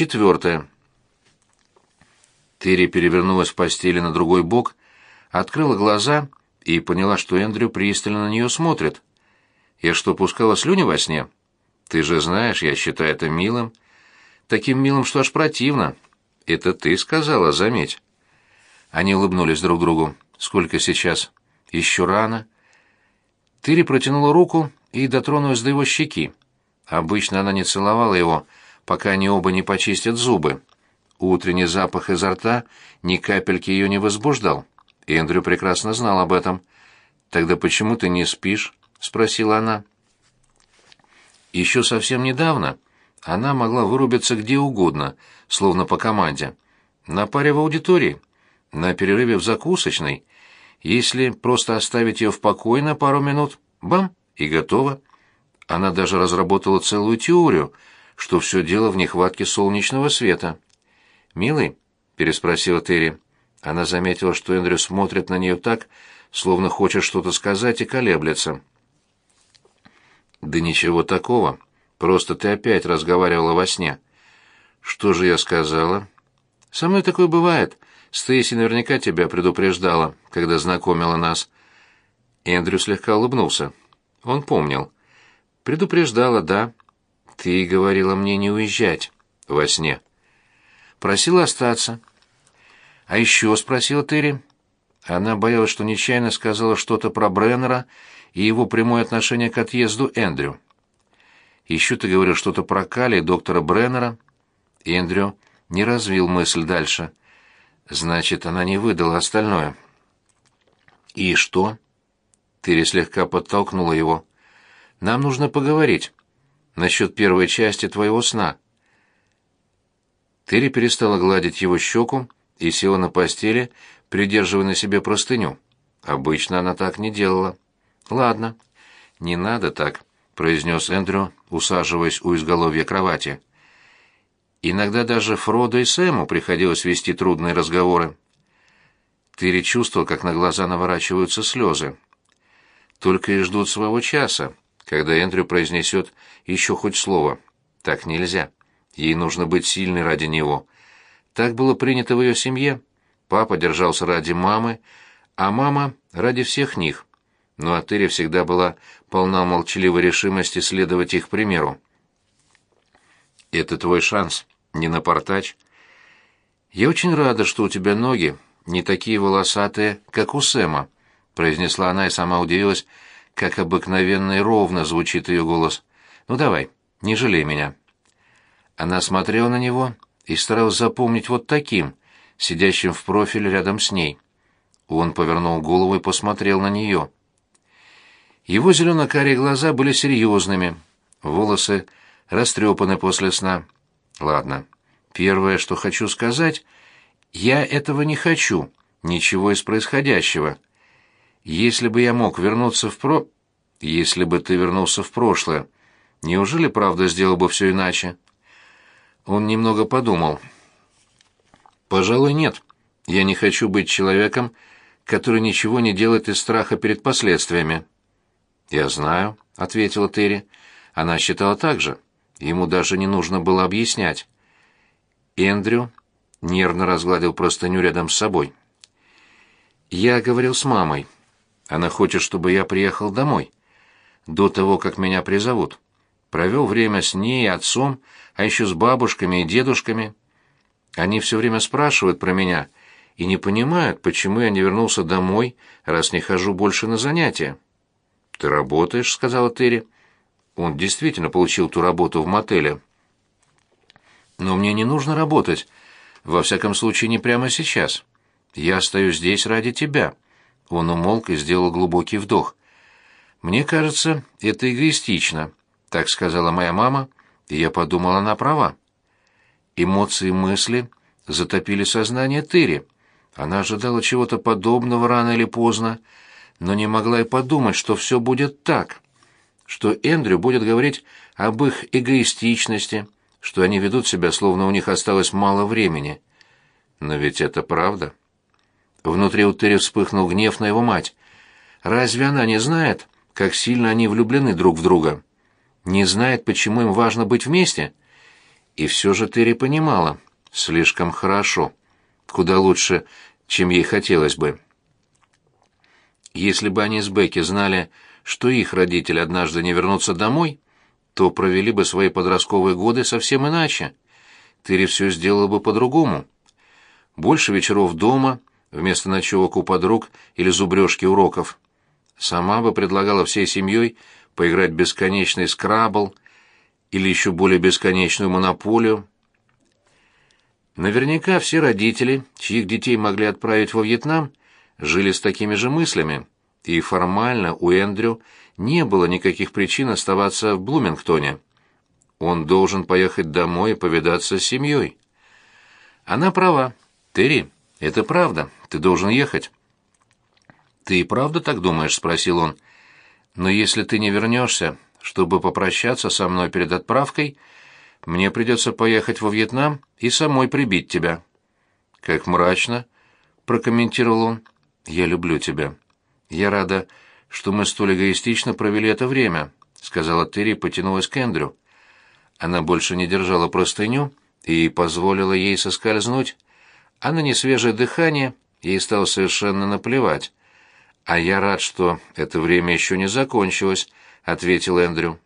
Четвертое. Терри перевернулась в постели на другой бок, открыла глаза и поняла, что Эндрю пристально на нее смотрит. «Я что, пускала слюни во сне? Ты же знаешь, я считаю это милым. Таким милым, что аж противно. Это ты сказала, заметь». Они улыбнулись друг другу. «Сколько сейчас?» «Еще рано». Тыри протянула руку и дотронулась до его щеки. Обычно она не целовала его, пока они оба не почистят зубы. Утренний запах изо рта ни капельки ее не возбуждал. Эндрю прекрасно знал об этом. «Тогда почему ты не спишь?» — спросила она. Еще совсем недавно она могла вырубиться где угодно, словно по команде. На паре в аудитории, на перерыве в закусочной. Если просто оставить ее в покое на пару минут, бам, и готово. Она даже разработала целую теорию, что все дело в нехватке солнечного света. «Милый?» — переспросила Терри. Она заметила, что Эндрю смотрит на нее так, словно хочет что-то сказать и колеблется. «Да ничего такого. Просто ты опять разговаривала во сне». «Что же я сказала?» «Со мной такое бывает. Стейси наверняка тебя предупреждала, когда знакомила нас». Эндрю слегка улыбнулся. Он помнил. «Предупреждала, да. Ты говорила мне не уезжать во сне». Просила остаться. «А еще?» — спросила Терри. Она боялась, что нечаянно сказала что-то про Бреннера и его прямое отношение к отъезду Эндрю. «Еще ты говорил что-то про Кали и доктора Бреннера?» Эндрю не развил мысль дальше. «Значит, она не выдала остальное». «И что?» Терри слегка подтолкнула его. «Нам нужно поговорить насчет первой части твоего сна». Терри перестала гладить его щеку и села на постели, придерживая на себе простыню. Обычно она так не делала. «Ладно, не надо так», — произнес Эндрю, усаживаясь у изголовья кровати. Иногда даже Фродо и Сэму приходилось вести трудные разговоры. Терри чувствовал, как на глаза наворачиваются слезы. Только и ждут своего часа, когда Эндрю произнесет еще хоть слово. Так нельзя. Ей нужно быть сильной ради него. Так было принято в ее семье. Папа держался ради мамы, а мама — ради всех них. Но Атыря всегда была полна молчаливой решимости следовать их примеру. «Это твой шанс, не напортач. Я очень рада, что у тебя ноги не такие волосатые, как у Сэма», — произнесла она и сама удивилась, как обыкновенно и ровно звучит ее голос. «Ну давай, не жалей меня». Она смотрела на него и старалась запомнить вот таким, сидящим в профиль рядом с ней. Он повернул голову и посмотрел на нее. Его зелено-карие глаза были серьезными, волосы растрепаны после сна. Ладно, первое, что хочу сказать, я этого не хочу, ничего из происходящего. Если бы я мог вернуться в про... Если бы ты вернулся в прошлое, неужели правда сделал бы все иначе? Он немного подумал. «Пожалуй, нет. Я не хочу быть человеком, который ничего не делает из страха перед последствиями». «Я знаю», — ответила Терри. Она считала так же. Ему даже не нужно было объяснять. Эндрю нервно разгладил простыню рядом с собой. «Я говорил с мамой. Она хочет, чтобы я приехал домой. До того, как меня призовут провел время с ней и отцом, а еще с бабушками и дедушками. Они все время спрашивают про меня и не понимают, почему я не вернулся домой, раз не хожу больше на занятия. «Ты работаешь», — сказала Терри. Он действительно получил ту работу в мотеле. «Но мне не нужно работать. Во всяком случае, не прямо сейчас. Я остаюсь здесь ради тебя». Он умолк и сделал глубокий вдох. «Мне кажется, это эгоистично так сказала моя мама, и я подумала, она права. Эмоции и мысли затопили сознание Терри. Она ожидала чего-то подобного рано или поздно, но не могла и подумать, что все будет так, что Эндрю будет говорить об их эгоистичности, что они ведут себя, словно у них осталось мало времени. Но ведь это правда. Внутри у Терри вспыхнул гнев на его мать. Разве она не знает, как сильно они влюблены друг в друга? не знает, почему им важно быть вместе. И все же Терри понимала, слишком хорошо, куда лучше, чем ей хотелось бы. Если бы они с Бекки знали, что их родители однажды не вернутся домой, то провели бы свои подростковые годы совсем иначе. Терри все сделала бы по-другому. Больше вечеров дома, вместо ночевок у подруг или зубрежки уроков. Сама бы предлагала всей семьей поиграть бесконечный скрабл или еще более бесконечную монополию. Наверняка все родители, чьих детей могли отправить во Вьетнам, жили с такими же мыслями, и формально у Эндрю не было никаких причин оставаться в Блумингтоне. Он должен поехать домой и повидаться с семьей. Она права. Терри, это правда. Ты должен ехать. Ты и правда так думаешь, спросил он. Но если ты не вернешься, чтобы попрощаться со мной перед отправкой, мне придется поехать во Вьетнам и самой прибить тебя. Как мрачно, прокомментировал он. Я люблю тебя. Я рада, что мы столь эгоистично провели это время, сказала Терри и потянулась к Эндрю. Она больше не держала простыню и позволила ей соскользнуть, а на несвежее дыхание ей стало совершенно наплевать. «А я рад, что это время еще не закончилось», — ответил Эндрю.